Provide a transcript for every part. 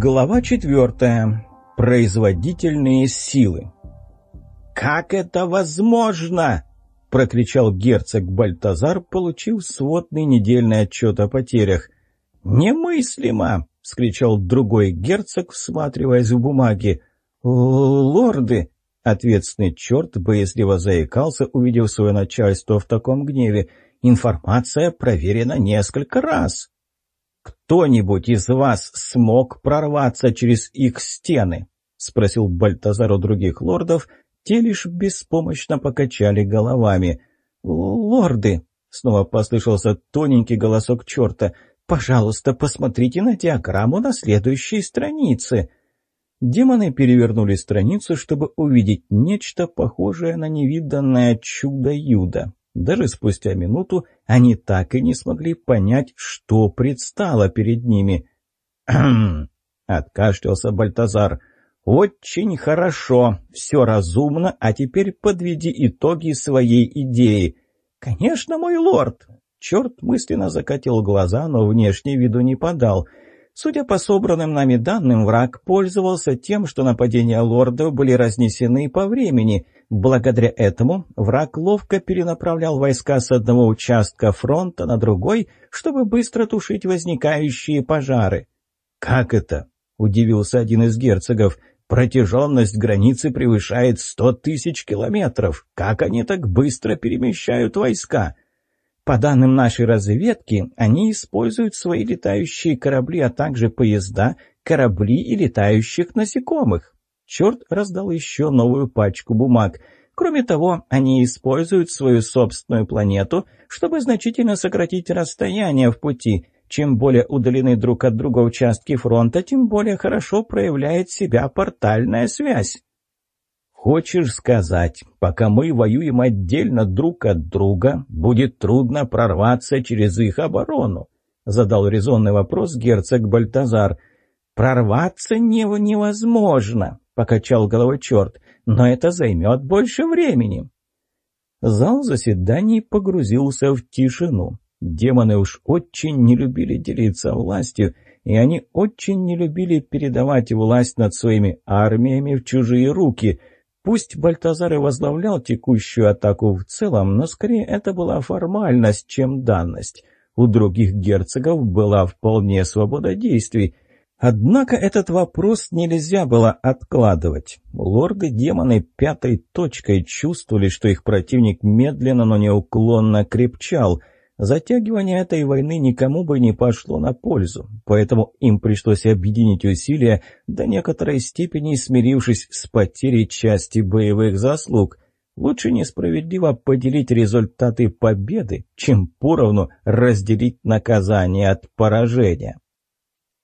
Глава четвертая. Производительные силы. «Как это возможно?» — прокричал герцог Бальтазар, получив сводный недельный отчет о потерях. «Немыслимо!» — вскричал другой герцог, всматриваясь в бумаги. «Лорды!» — ответственный черт боязливо заикался, увидев свое начальство в таком гневе. «Информация проверена несколько раз!» «Кто-нибудь из вас смог прорваться через их стены?» — спросил Бальтазар у других лордов. Те лишь беспомощно покачали головами. «Лорды!» — снова послышался тоненький голосок черта. «Пожалуйста, посмотрите на диаграмму на следующей странице». Демоны перевернули страницу, чтобы увидеть нечто похожее на невиданное чудо-юдо. Даже спустя минуту они так и не смогли понять, что предстало перед ними. Откашлялся Бальтазар. «Очень хорошо, все разумно, а теперь подведи итоги своей идеи». «Конечно, мой лорд!» Черт мысленно закатил глаза, но внешне виду не подал — Судя по собранным нами данным, враг пользовался тем, что нападения лордов были разнесены по времени. Благодаря этому враг ловко перенаправлял войска с одного участка фронта на другой, чтобы быстро тушить возникающие пожары. «Как это?» — удивился один из герцогов. «Протяженность границы превышает сто тысяч километров. Как они так быстро перемещают войска?» По данным нашей разведки, они используют свои летающие корабли, а также поезда, корабли и летающих насекомых. Черт раздал еще новую пачку бумаг. Кроме того, они используют свою собственную планету, чтобы значительно сократить расстояние в пути. Чем более удалены друг от друга участки фронта, тем более хорошо проявляет себя портальная связь. Хочешь сказать, пока мы воюем отдельно друг от друга, будет трудно прорваться через их оборону? Задал резонный вопрос герцог Бальтазар. Прорваться не невозможно, покачал головой черт, но это займет больше времени. Зал заседаний погрузился в тишину. Демоны уж очень не любили делиться властью, и они очень не любили передавать власть над своими армиями в чужие руки — Пусть Бальтазар и возглавлял текущую атаку в целом, но скорее это была формальность, чем данность. У других герцогов была вполне свобода действий. Однако этот вопрос нельзя было откладывать. Лорды-демоны пятой точкой чувствовали, что их противник медленно, но неуклонно крепчал – Затягивание этой войны никому бы не пошло на пользу, поэтому им пришлось объединить усилия, до некоторой степени смирившись с потерей части боевых заслуг. Лучше несправедливо поделить результаты победы, чем поровну разделить наказание от поражения.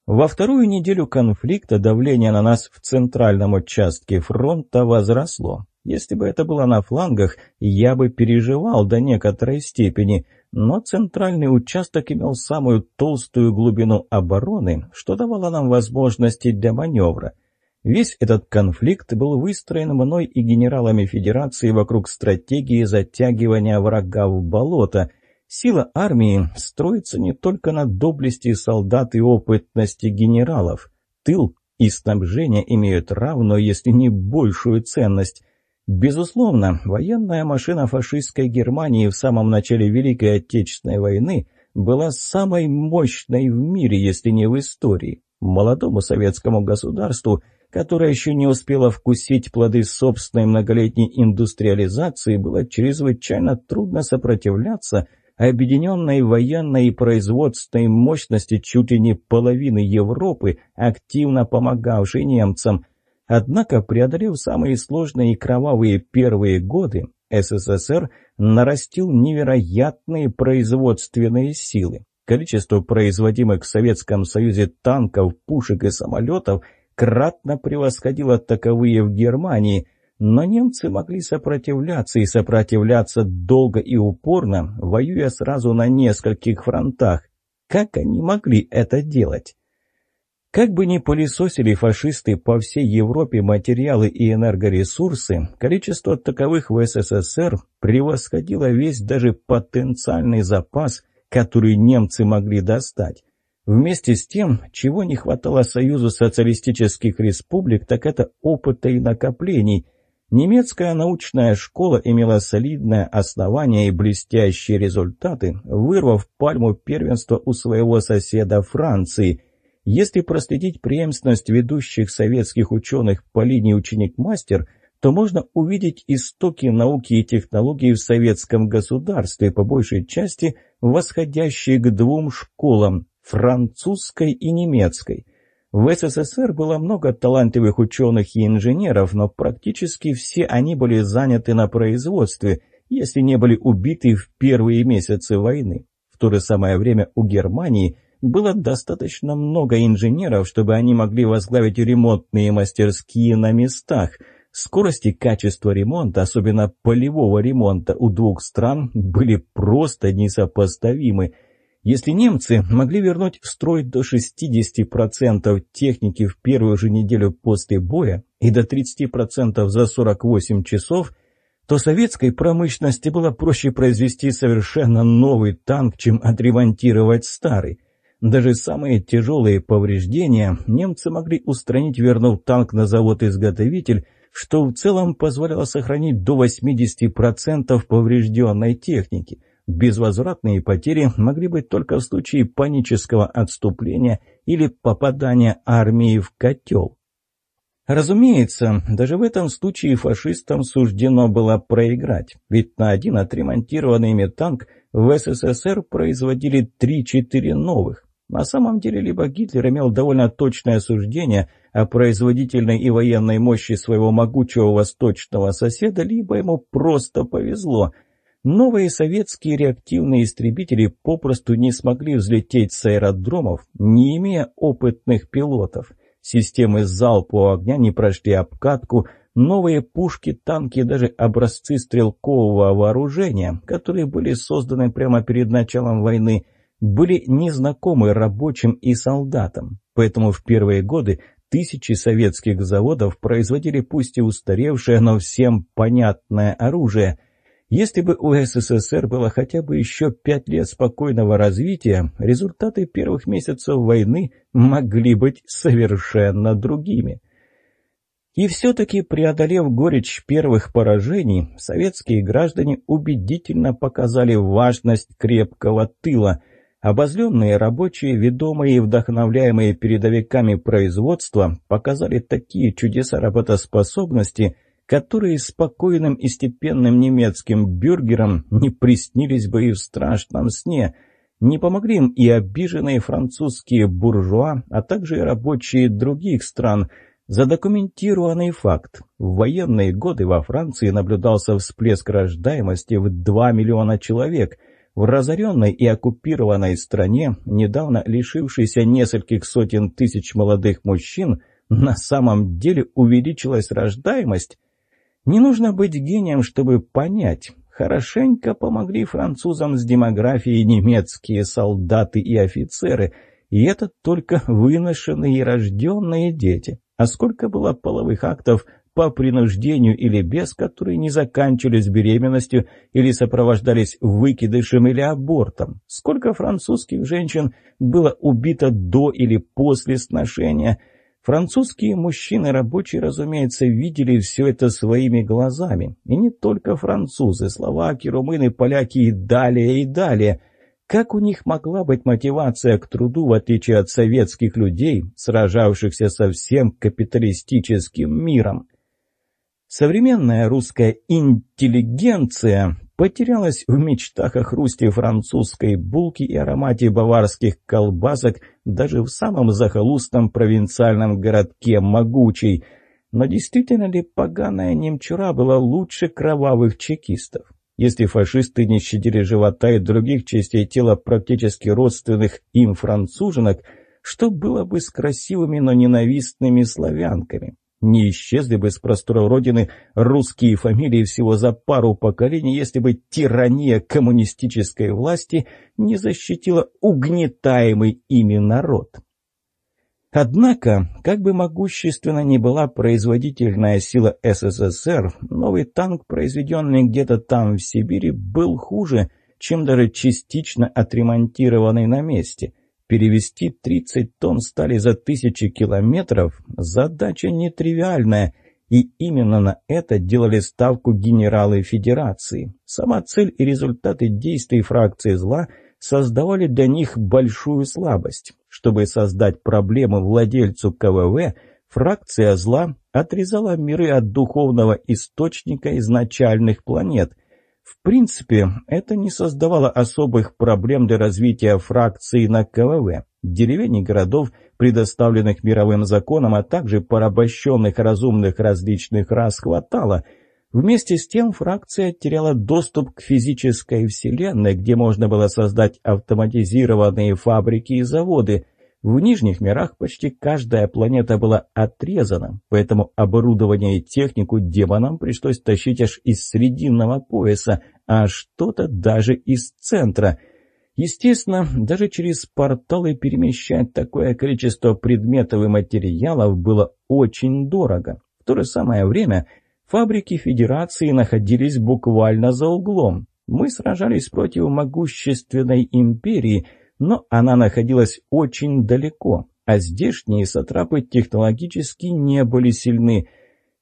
Во вторую неделю конфликта давление на нас в центральном участке фронта возросло. Если бы это было на флангах, я бы переживал до некоторой степени – но центральный участок имел самую толстую глубину обороны, что давало нам возможности для маневра. Весь этот конфликт был выстроен мной и генералами Федерации вокруг стратегии затягивания врага в болото. Сила армии строится не только на доблести солдат и опытности генералов. Тыл и снабжение имеют равную, если не большую ценность. Безусловно, военная машина фашистской Германии в самом начале Великой Отечественной войны была самой мощной в мире, если не в истории. Молодому советскому государству, которое еще не успело вкусить плоды собственной многолетней индустриализации, было чрезвычайно трудно сопротивляться объединенной военной и производственной мощности чуть ли не половины Европы, активно помогавшей немцам – Однако, преодолев самые сложные и кровавые первые годы, СССР нарастил невероятные производственные силы. Количество производимых в Советском Союзе танков, пушек и самолетов кратно превосходило таковые в Германии, но немцы могли сопротивляться и сопротивляться долго и упорно, воюя сразу на нескольких фронтах. Как они могли это делать? Как бы ни пылесосили фашисты по всей Европе материалы и энергоресурсы, количество таковых в СССР превосходило весь даже потенциальный запас, который немцы могли достать. Вместе с тем, чего не хватало Союзу социалистических республик, так это опыта и накоплений. Немецкая научная школа имела солидное основание и блестящие результаты, вырвав пальму первенства у своего соседа Франции. Если проследить преемственность ведущих советских ученых по линии ученик-мастер – то можно увидеть истоки науки и технологий в советском государстве, по большей части восходящие к двум школам – французской и немецкой. В СССР было много талантливых ученых и инженеров, но практически все они были заняты на производстве, если не были убиты в первые месяцы войны. В то же самое время у Германии было достаточно много инженеров, чтобы они могли возглавить ремонтные мастерские на местах – Скорость и качество ремонта, особенно полевого ремонта, у двух стран были просто несопоставимы. Если немцы могли вернуть в строй до 60% техники в первую же неделю после боя и до 30% за 48 часов, то советской промышленности было проще произвести совершенно новый танк, чем отремонтировать старый. Даже самые тяжелые повреждения немцы могли устранить, вернув танк на завод-изготовитель, что в целом позволяло сохранить до 80% поврежденной техники. Безвозвратные потери могли быть только в случае панического отступления или попадания армии в котел. Разумеется, даже в этом случае фашистам суждено было проиграть, ведь на один отремонтированный танк в СССР производили 3-4 новых. На самом деле, либо Гитлер имел довольно точное суждение о производительной и военной мощи своего могучего восточного соседа, либо ему просто повезло. Новые советские реактивные истребители попросту не смогли взлететь с аэродромов, не имея опытных пилотов. Системы залпового огня не прошли обкатку, новые пушки, танки и даже образцы стрелкового вооружения, которые были созданы прямо перед началом войны – были незнакомы рабочим и солдатам, поэтому в первые годы тысячи советских заводов производили пусть и устаревшее, но всем понятное оружие. Если бы у СССР было хотя бы еще пять лет спокойного развития, результаты первых месяцев войны могли быть совершенно другими. И все-таки, преодолев горечь первых поражений, советские граждане убедительно показали важность крепкого тыла – Обозленные рабочие, ведомые и вдохновляемые передовиками производства, показали такие чудеса работоспособности, которые спокойным и степенным немецким бюргерам не приснились бы и в страшном сне. Не помогли им и обиженные французские буржуа, а также и рабочие других стран. Задокументированный факт. В военные годы во Франции наблюдался всплеск рождаемости в 2 миллиона человек – в разоренной и оккупированной стране, недавно лишившейся нескольких сотен тысяч молодых мужчин, на самом деле увеличилась рождаемость? Не нужно быть гением, чтобы понять. Хорошенько помогли французам с демографией немецкие солдаты и офицеры, и это только выношенные и рожденные дети. А сколько было половых актов по принуждению или без, которые не заканчивались беременностью или сопровождались выкидышем или абортом. Сколько французских женщин было убито до или после сношения. Французские мужчины рабочие, разумеется, видели все это своими глазами. И не только французы, словаки, румыны, поляки и далее, и далее – как у них могла быть мотивация к труду, в отличие от советских людей, сражавшихся со всем капиталистическим миром? Современная русская интеллигенция потерялась в мечтах о хрусте французской булки и аромате баварских колбасок даже в самом захолустном провинциальном городке Могучий. Но действительно ли поганая немчура была лучше кровавых чекистов? Если фашисты не щадили живота и других частей тела практически родственных им француженок, что было бы с красивыми, но ненавистными славянками? Не исчезли бы с простора Родины русские фамилии всего за пару поколений, если бы тирания коммунистической власти не защитила угнетаемый ими народ. Однако, как бы могущественно ни была производительная сила СССР, новый танк, произведенный где-то там в Сибири, был хуже, чем даже частично отремонтированный на месте – Перевести 30 тонн стали за тысячи километров – задача нетривиальная, и именно на это делали ставку генералы Федерации. Сама цель и результаты действий фракции зла создавали для них большую слабость. Чтобы создать проблему владельцу КВВ, фракция зла отрезала миры от духовного источника изначальных планет – в принципе, это не создавало особых проблем для развития фракции на КВВ. Деревень и городов, предоставленных мировым законом, а также порабощенных разумных различных рас хватало. Вместе с тем фракция теряла доступ к физической вселенной, где можно было создать автоматизированные фабрики и заводы – в Нижних мирах почти каждая планета была отрезана, поэтому оборудование и технику демонам пришлось тащить аж из срединного пояса, а что-то даже из центра. Естественно, даже через порталы перемещать такое количество предметов и материалов было очень дорого. В то же самое время фабрики Федерации находились буквально за углом. Мы сражались против могущественной империи – но она находилась очень далеко, а здешние сатрапы технологически не были сильны.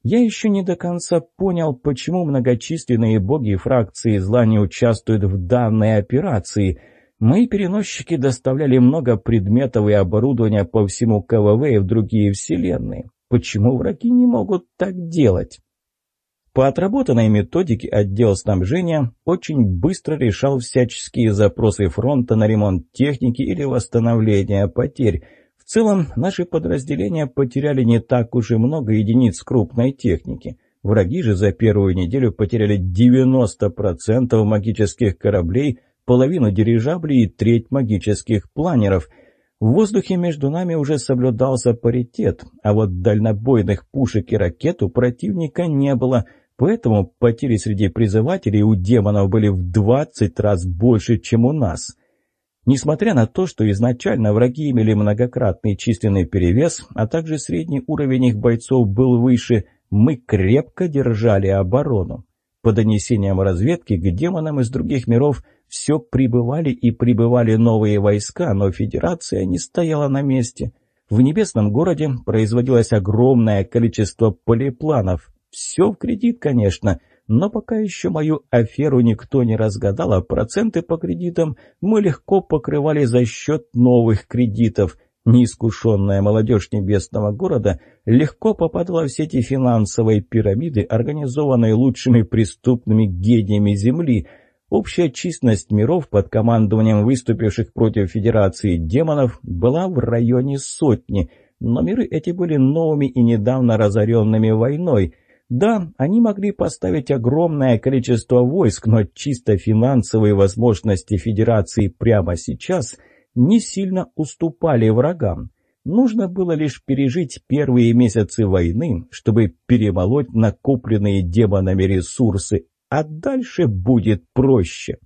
Я еще не до конца понял, почему многочисленные боги фракции зла не участвуют в данной операции. Мои переносчики доставляли много предметов и оборудования по всему КВВ и в другие вселенные. Почему враги не могут так делать? По отработанной методике отдел снабжения очень быстро решал всяческие запросы фронта на ремонт техники или восстановление потерь. В целом, наши подразделения потеряли не так уж и много единиц крупной техники. Враги же за первую неделю потеряли 90% магических кораблей, половину дирижаблей и треть магических планеров – в воздухе между нами уже соблюдался паритет, а вот дальнобойных пушек и ракет у противника не было – Поэтому потери среди призывателей у демонов были в 20 раз больше, чем у нас. Несмотря на то, что изначально враги имели многократный численный перевес, а также средний уровень их бойцов был выше, мы крепко держали оборону. По донесениям разведки, к демонам из других миров все прибывали и прибывали новые войска, но Федерация не стояла на месте. В небесном городе производилось огромное количество полипланов, все в кредит, конечно, но пока еще мою аферу никто не разгадал, а проценты по кредитам мы легко покрывали за счет новых кредитов. Неискушенная молодежь небесного города легко попадала в сети финансовой пирамиды, организованной лучшими преступными гениями Земли. Общая численность миров под командованием выступивших против Федерации демонов была в районе сотни, но миры эти были новыми и недавно разоренными войной – да, они могли поставить огромное количество войск, но чисто финансовые возможности Федерации прямо сейчас не сильно уступали врагам. Нужно было лишь пережить первые месяцы войны, чтобы перемолоть накопленные демонами ресурсы, а дальше будет проще.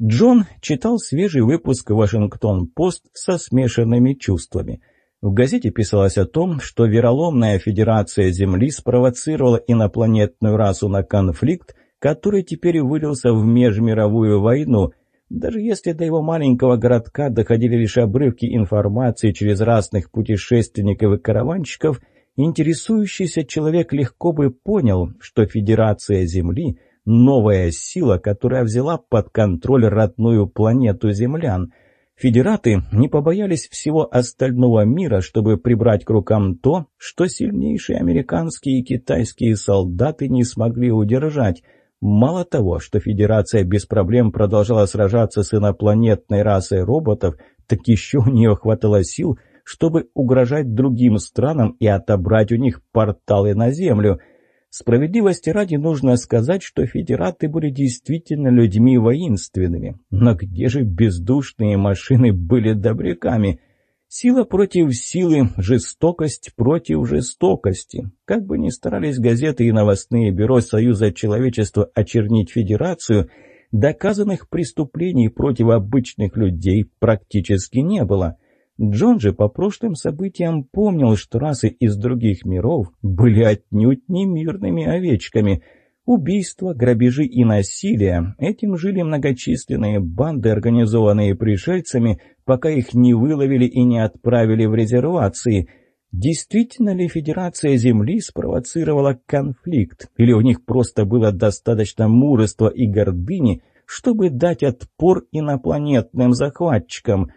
Джон читал свежий выпуск «Вашингтон-Пост» со смешанными чувствами – в газете писалось о том, что вероломная Федерация Земли спровоцировала инопланетную расу на конфликт, который теперь вылился в межмировую войну. Даже если до его маленького городка доходили лишь обрывки информации через разных путешественников и караванщиков, интересующийся человек легко бы понял, что Федерация Земли – новая сила, которая взяла под контроль родную планету землян – Федераты не побоялись всего остального мира, чтобы прибрать к рукам то, что сильнейшие американские и китайские солдаты не смогли удержать. Мало того, что Федерация без проблем продолжала сражаться с инопланетной расой роботов, так еще у нее хватало сил, чтобы угрожать другим странам и отобрать у них порталы на Землю – Справедливости ради нужно сказать, что федераты были действительно людьми воинственными. Но где же бездушные машины были добряками? Сила против силы, жестокость против жестокости. Как бы ни старались газеты и новостные бюро Союза человечества очернить федерацию, доказанных преступлений против обычных людей практически не было – Джон же по прошлым событиям помнил, что расы из других миров были отнюдь не мирными овечками. Убийства, грабежи и насилие – этим жили многочисленные банды, организованные пришельцами, пока их не выловили и не отправили в резервации. Действительно ли Федерация Земли спровоцировала конфликт, или у них просто было достаточно мужества и гордыни, чтобы дать отпор инопланетным захватчикам?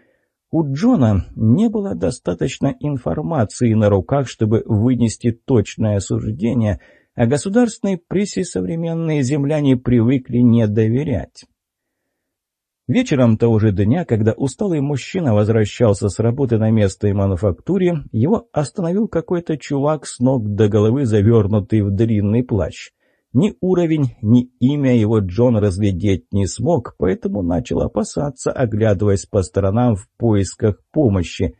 У Джона не было достаточно информации на руках, чтобы вынести точное суждение, а государственной прессе современные земляне привыкли не доверять. Вечером того же дня, когда усталый мужчина возвращался с работы на место и мануфактуре, его остановил какой-то чувак с ног до головы, завернутый в длинный плащ. Ни уровень, ни имя его Джон разглядеть не смог, поэтому начал опасаться, оглядываясь по сторонам в поисках помощи.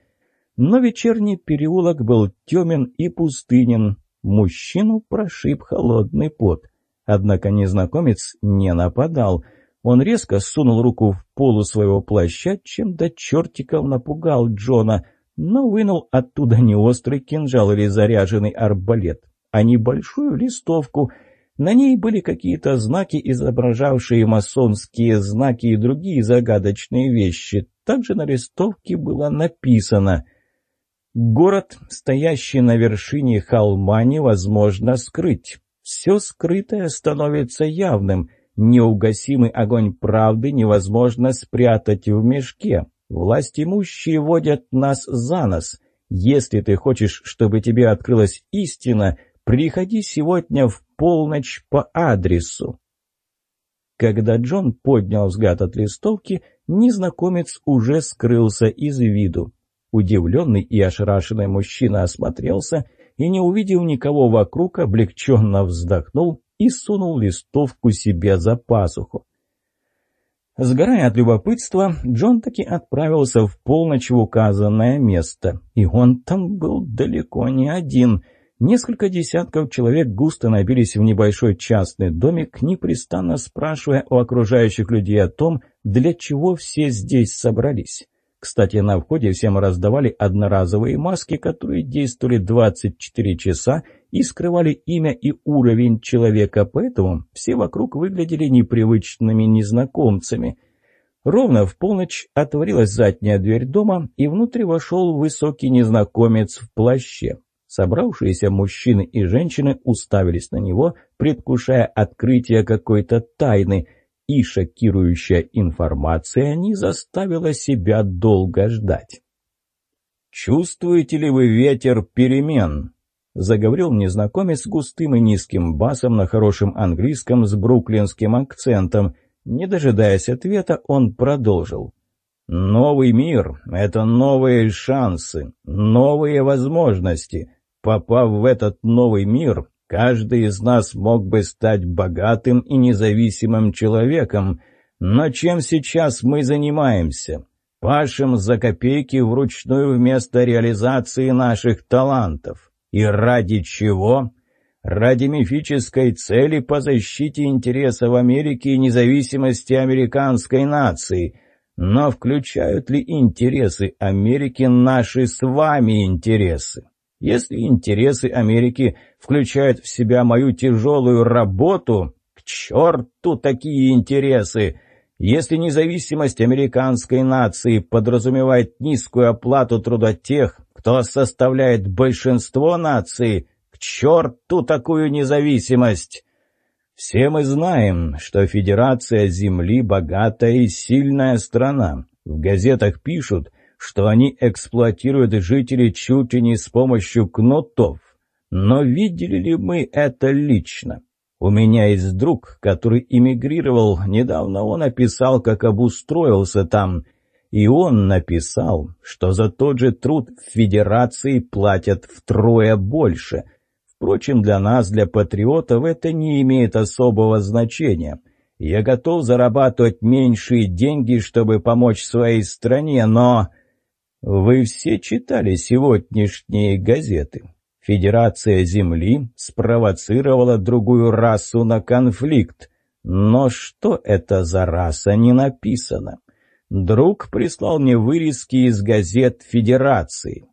Но вечерний переулок был темен и пустынен. Мужчину прошиб холодный пот. Однако незнакомец не нападал — он резко сунул руку в полу своего плаща, чем до чертиков напугал Джона, но вынул оттуда не острый кинжал или заряженный арбалет, а небольшую листовку. На ней были какие-то знаки, изображавшие масонские знаки и другие загадочные вещи. Также на листовке было написано «Город, стоящий на вершине холма, невозможно скрыть. Все скрытое становится явным». Неугасимый огонь правды невозможно спрятать в мешке. Власть имущие водят нас за нос. Если ты хочешь, чтобы тебе открылась истина, приходи сегодня в полночь по адресу. Когда Джон поднял взгляд от листовки, незнакомец уже скрылся из виду. Удивленный и ошарашенный мужчина осмотрелся и, не увидев никого вокруг, облегченно вздохнул и сунул листовку себе за пазуху. Сгорая от любопытства, Джон таки отправился в полночь в указанное место. И он там был далеко не один. Несколько десятков человек густо набились в небольшой частный домик, непрестанно спрашивая у окружающих людей о том, для чего все здесь собрались. Кстати, на входе всем раздавали одноразовые маски, которые действовали 24 часа и скрывали имя и уровень человека, поэтому все вокруг выглядели непривычными незнакомцами. Ровно в полночь отворилась задняя дверь дома, и внутрь вошел высокий незнакомец в плаще. Собравшиеся мужчины и женщины уставились на него, предвкушая открытие какой-то тайны – и шокирующая информация не заставила себя долго ждать. «Чувствуете ли вы ветер перемен?» — заговорил незнакомец густым и низким басом на хорошем английском с бруклинским акцентом. Не дожидаясь ответа, он продолжил. «Новый мир — это новые шансы, новые возможности. Попав в этот новый мир, Каждый из нас мог бы стать богатым и независимым человеком, но чем сейчас мы занимаемся? Пашем за копейки вручную вместо реализации наших талантов. И ради чего? Ради мифической цели по защите интересов Америки и независимости американской нации. Но включают ли интересы Америки наши с вами интересы? Если интересы Америки включают в себя мою тяжелую работу, к черту такие интересы! Если независимость американской нации подразумевает низкую оплату труда тех, кто составляет большинство нации, к черту такую независимость! Все мы знаем, что Федерация Земли богатая и сильная страна. В газетах пишут – что они эксплуатируют жителей чуть ли не с помощью кнутов. Но видели ли мы это лично? У меня есть друг, который эмигрировал. Недавно он описал, как обустроился там. И он написал, что за тот же труд в Федерации платят втрое больше. Впрочем, для нас, для патриотов, это не имеет особого значения. Я готов зарабатывать меньшие деньги, чтобы помочь своей стране, но... Вы все читали сегодняшние газеты. Федерация Земли спровоцировала другую расу на конфликт. Но что это за раса, не написано. Друг прислал мне вырезки из газет Федерации.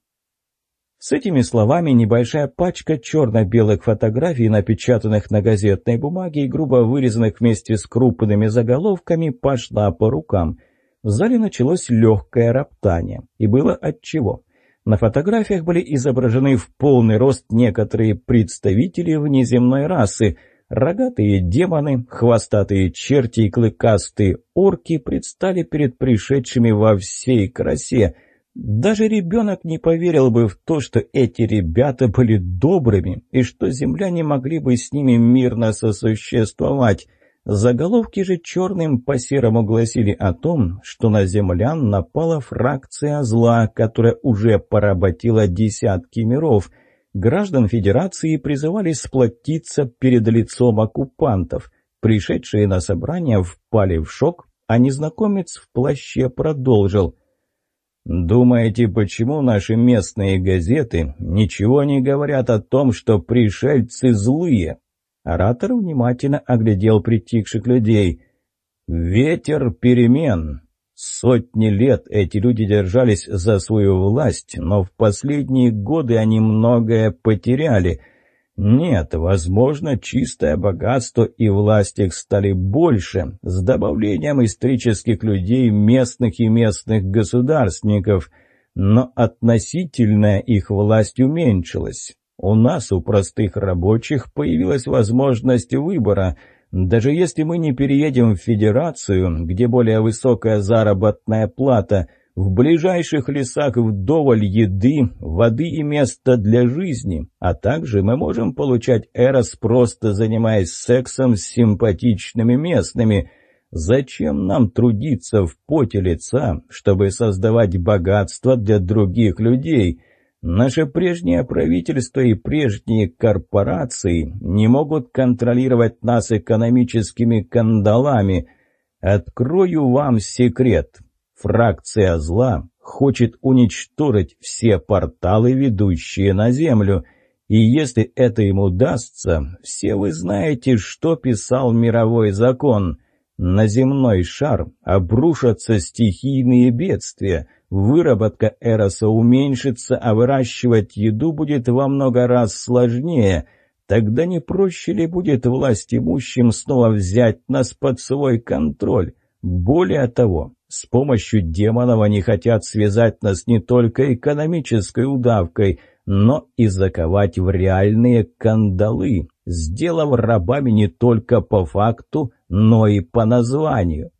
С этими словами небольшая пачка черно-белых фотографий, напечатанных на газетной бумаге и грубо вырезанных вместе с крупными заголовками, пошла по рукам – В зале началось легкое роптание. И было отчего. На фотографиях были изображены в полный рост некоторые представители внеземной расы. Рогатые демоны, хвостатые черти и клыкастые орки предстали перед пришедшими во всей красе – даже ребенок не поверил бы в то, что эти ребята были добрыми и что земляне могли бы с ними мирно сосуществовать. Заголовки же черным по серому гласили о том, что на землян напала фракция зла, которая уже поработила десятки миров. Граждан Федерации призывали сплотиться перед лицом оккупантов. Пришедшие на собрание впали в шок, а незнакомец в плаще продолжил. «Думаете, почему наши местные газеты ничего не говорят о том, что пришельцы злые?» Оратор внимательно оглядел притихших людей. «Ветер перемен. Сотни лет эти люди держались за свою власть, но в последние годы они многое потеряли». Нет, возможно, чистое богатство и власть их стали больше, с добавлением исторических людей, местных и местных государственников, но относительная их власть уменьшилась. У нас, у простых рабочих, появилась возможность выбора. Даже если мы не переедем в Федерацию, где более высокая заработная плата – в ближайших лесах вдоволь еды, воды и места для жизни, а также мы можем получать эрос, просто занимаясь сексом с симпатичными местными. Зачем нам трудиться в поте лица, чтобы создавать богатство для других людей? Наше прежнее правительство и прежние корпорации не могут контролировать нас экономическими кандалами. Открою вам секрет. Фракция зла хочет уничтожить все порталы, ведущие на Землю. И если это им удастся, все вы знаете, что писал мировой закон. На земной шар обрушатся стихийные бедствия, выработка эроса уменьшится, а выращивать еду будет во много раз сложнее. Тогда не проще ли будет власть имущим снова взять нас под свой контроль? Более того, с помощью демонов они хотят связать нас не только экономической удавкой, но и заковать в реальные кандалы, сделав рабами не только по факту, но и по названию.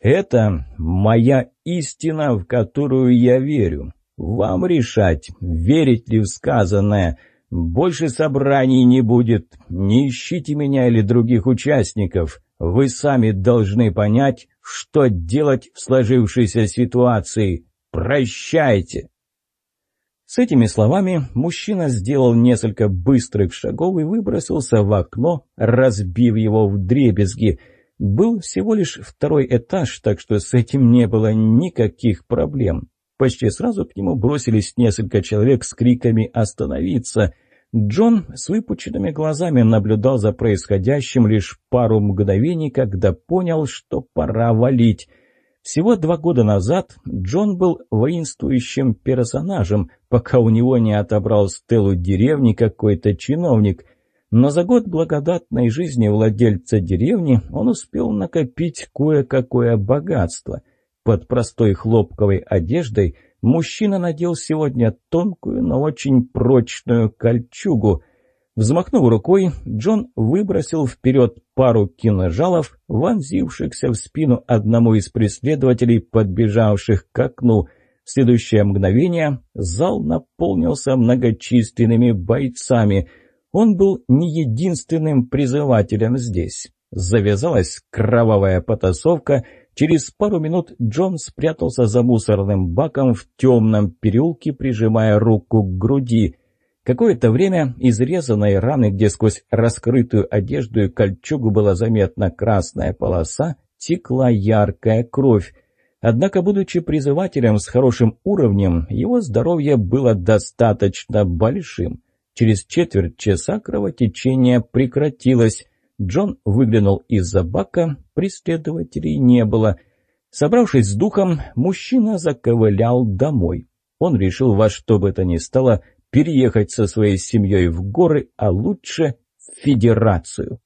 Это моя истина, в которую я верю. Вам решать, верить ли в сказанное. Больше собраний не будет. Не ищите меня или других участников. Вы сами должны понять, что делать в сложившейся ситуации. Прощайте!» С этими словами мужчина сделал несколько быстрых шагов и выбросился в окно, разбив его в дребезги. Был всего лишь второй этаж, так что с этим не было никаких проблем. Почти сразу к нему бросились несколько человек с криками «Остановиться!». Джон с выпученными глазами наблюдал за происходящим лишь пару мгновений, когда понял, что пора валить. Всего два года назад Джон был воинствующим персонажем, пока у него не отобрал стелу деревни какой-то чиновник. Но за год благодатной жизни владельца деревни он успел накопить кое-какое богатство. Под простой хлопковой одеждой – мужчина надел сегодня тонкую, но очень прочную кольчугу. Взмахнув рукой, Джон выбросил вперед пару киножалов, вонзившихся в спину одному из преследователей, подбежавших к окну. В следующее мгновение зал наполнился многочисленными бойцами. Он был не единственным призывателем здесь. Завязалась кровавая потасовка — Через пару минут Джон спрятался за мусорным баком в темном переулке, прижимая руку к груди. Какое-то время изрезанной раны, где сквозь раскрытую одежду и кольчугу была заметна красная полоса, текла яркая кровь. Однако, будучи призывателем с хорошим уровнем, его здоровье было достаточно большим. Через четверть часа кровотечение прекратилось. Джон выглянул из-за бака, преследователей не было. Собравшись с духом, мужчина заковылял домой. Он решил во что бы то ни стало переехать со своей семьей в горы, а лучше в Федерацию.